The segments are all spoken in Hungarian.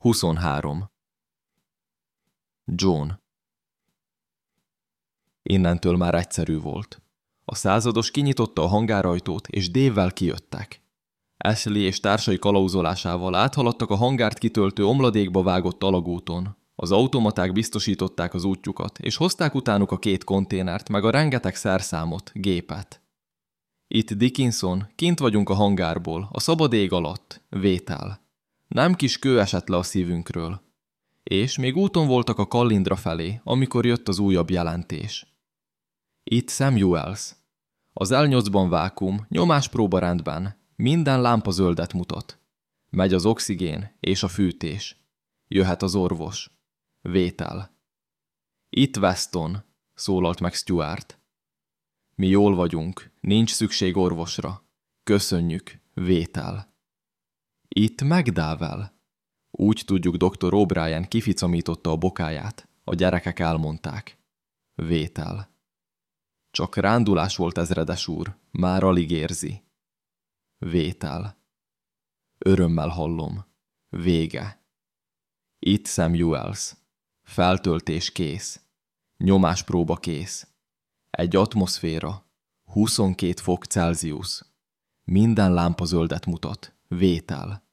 23. John Innentől már egyszerű volt. A százados kinyitotta a hangárajtót, és dévvel kijöttek. Ashley és társai kalauzolásával áthaladtak a hangárt kitöltő omladékba vágott alagúton. Az automaták biztosították az útjukat, és hozták utánuk a két konténert, meg a rengeteg szerszámot, gépet. Itt Dickinson, kint vagyunk a hangárból, a szabad ég alatt, vétel. Nem kis kő esett le a szívünkről. És még úton voltak a Kallindra felé, amikor jött az újabb jelentés. Itt Samuels. Az L8-ban vákum, nyomáspróba rendben, minden lámpa zöldet mutat. Megy az oxigén és a fűtés. Jöhet az orvos. Vétel. Itt Weston, szólalt meg Stuart. Mi jól vagyunk, nincs szükség orvosra. Köszönjük, vétel. Itt megdável. Úgy tudjuk, dr. O'Brien kificamította a bokáját. A gyerekek elmondták. Vétel. Csak rándulás volt ezredes úr, már alig érzi. Vétel. Örömmel hallom. Vége. Itt Samuels. Feltöltés kész. Nyomáspróba kész. Egy atmoszféra. 22 fok Celsius. Minden lámpa zöldet mutat. Vétel.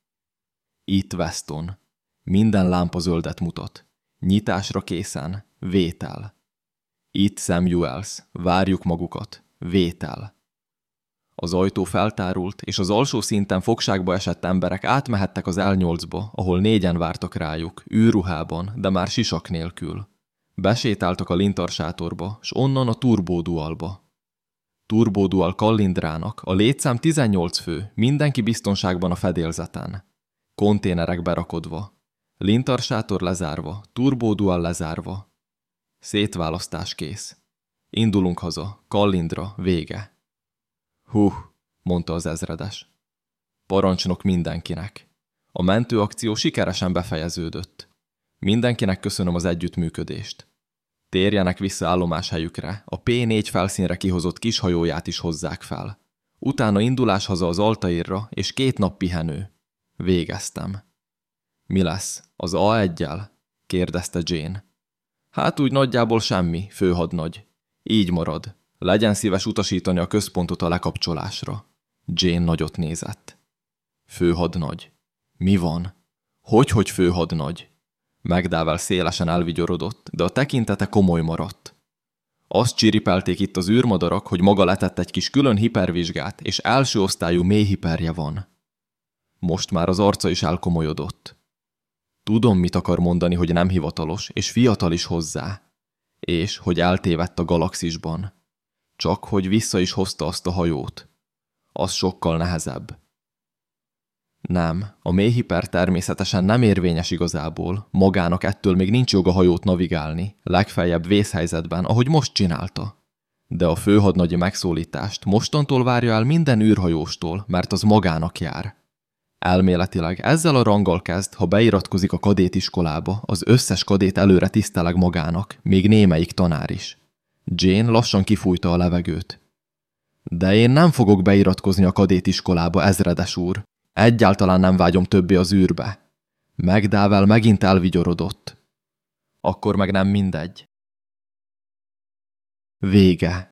Itt Weston. Minden lámpa zöldet mutat. Nyitásra készen. Vétel. Itt Samuels. Várjuk magukat. Vétel. Az ajtó feltárult, és az alsó szinten fogságba esett emberek átmehettek az L8-ba, ahol négyen vártak rájuk, űrruhában, de már sisak nélkül. Besétáltak a lintarsátorba, s onnan a turbódualba. Turbódual Kallindrának, a létszám 18 fő, mindenki biztonságban a fedélzeten. Konténerek berakodva. Lintarsátor lezárva, turbódual lezárva. Szétválasztás kész. Indulunk haza, Kallindra, vége. Hú, mondta az ezredes. Parancsnok mindenkinek. A mentőakció sikeresen befejeződött. Mindenkinek köszönöm az együttműködést. Térjenek vissza állomáshelyükre, a P4 felszínre kihozott kis hajóját is hozzák fel. Utána indulás haza az Altairra, és két nap pihenő. Végeztem. Mi lesz? Az A1-jel? kérdezte Jane. Hát úgy nagyjából semmi, főhadnagy. Így marad. Legyen szíves utasítani a központot a lekapcsolásra. Jane nagyot nézett. Főhadnagy. Mi van? Hogy, hogy főhadnagy? Megdával szélesen elvigyorodott, de a tekintete komoly maradt. Azt csiripelték itt az űrmadarak, hogy maga letett egy kis külön hipervizsgát, és első osztályú mély hiperje van. Most már az arca is elkomolyodott. Tudom, mit akar mondani, hogy nem hivatalos, és fiatal is hozzá. És, hogy eltévedt a galaxisban. Csak, hogy vissza is hozta azt a hajót. Az sokkal nehezebb. Nem, a mélyhiper természetesen nem érvényes igazából, magának ettől még nincs joga hajót navigálni, legfeljebb vészhelyzetben, ahogy most csinálta. De a főhadnagyi megszólítást mostantól várja el minden űrhajóstól, mert az magának jár. Elméletileg ezzel a ranggal kezd, ha beiratkozik a kadétiskolába, az összes kadét előre tiszteleg magának, még némelyik tanár is. Jane lassan kifújta a levegőt. De én nem fogok beiratkozni a kadétiskolába, ezredes úr. Egyáltalán nem vágyom többé az űrbe. Megdável megint elvigyorodott. Akkor meg nem mindegy. Vége.